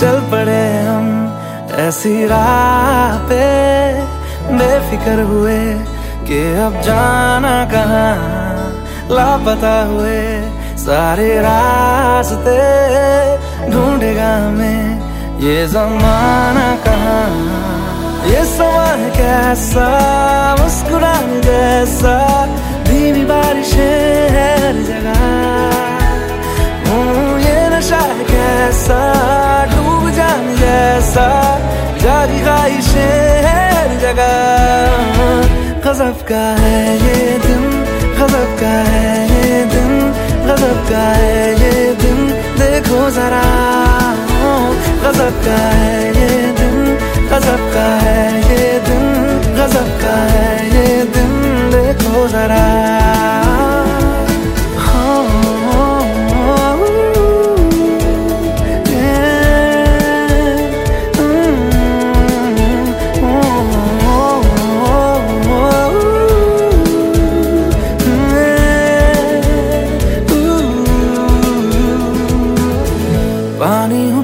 चल पड़े हम ऐसी राह पे बेफिक्र हुए कि अब जाना कहाँ लापता हुए सारे रास्ते ढूंढेगा हमें। ये जमाना कहाँ? ये समान कैसा? मुस्कुराने जैसा। धीमी बारिशें हर जगह। ये नशा है कैसा? डूब जाने जैसा। जारी ख्वाहिशें हर जगह। गजब का है ये दिन, गजब का है ये दिन। गजब का है ये दिन देखो जरा। गजब का है।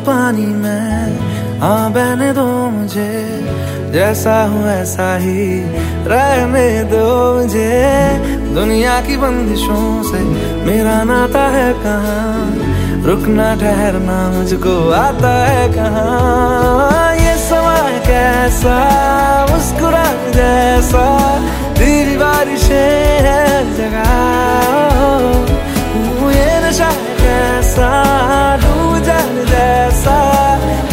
पानी में। हाँ बहने दो मुझे, जैसा हूँ ऐसा ही। रहने दो मुझे, दुनिया की बंदिशों से। मेरा नाता है कहाँ, रुकना ठहरना मुझको आता है कहाँ। जाने जैसा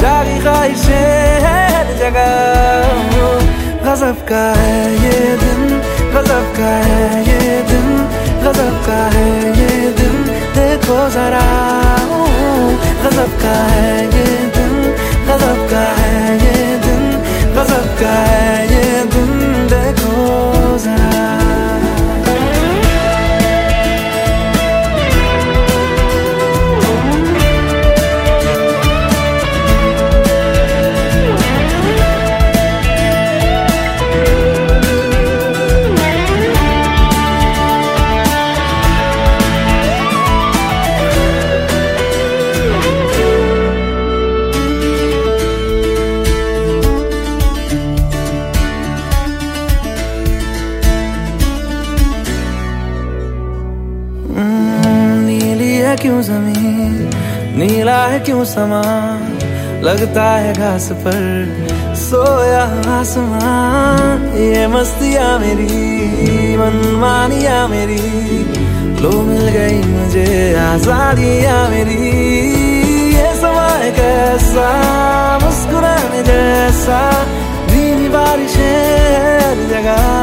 जागी ख्वाहिशें है हर जगह गजब का है ये दिन गजब का है ये दिन गजब का है ये दिन देखो जरा गजब का है ये नीला है क्यों समा? लगता है घास पर सोया आसमान। ये मस्तिया मेरी, मनमानिया मेरी। लो मिल गई मुझे आजादिया मेरी। ये समय कैसा मुस्कुराने जैसा। धीमी बारिशें हर जगह।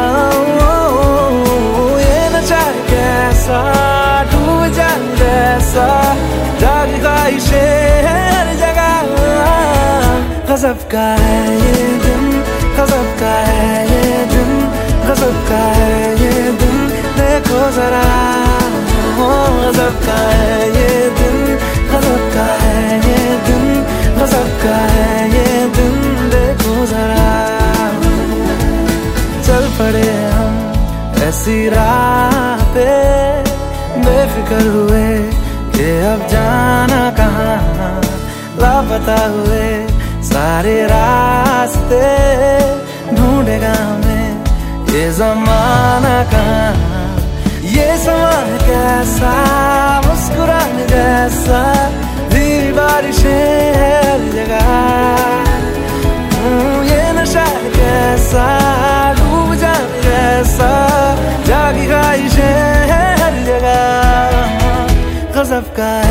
गजब का है ये दिन, गजब का है ये दिन, गजब का है ये दिन। देखो जरा गजब का है ये दिन, गजब का है ये दिन, गजब का है ये दिन। देखो जरा, चल पड़े हम ऐसी राह पे बेफिक्र हुए कि अब जाना कहाँ, लापता हुए सारे रास्ते ढूंढेगा हमें। ये जमाना कहाँ? ये समान कैसा? मुस्कुराने जैसा। धीरे बारिशें हर जगह। ये नशा कैसा? डूब जैसा। जागी ख्वाहिशें हर जगह। गजब का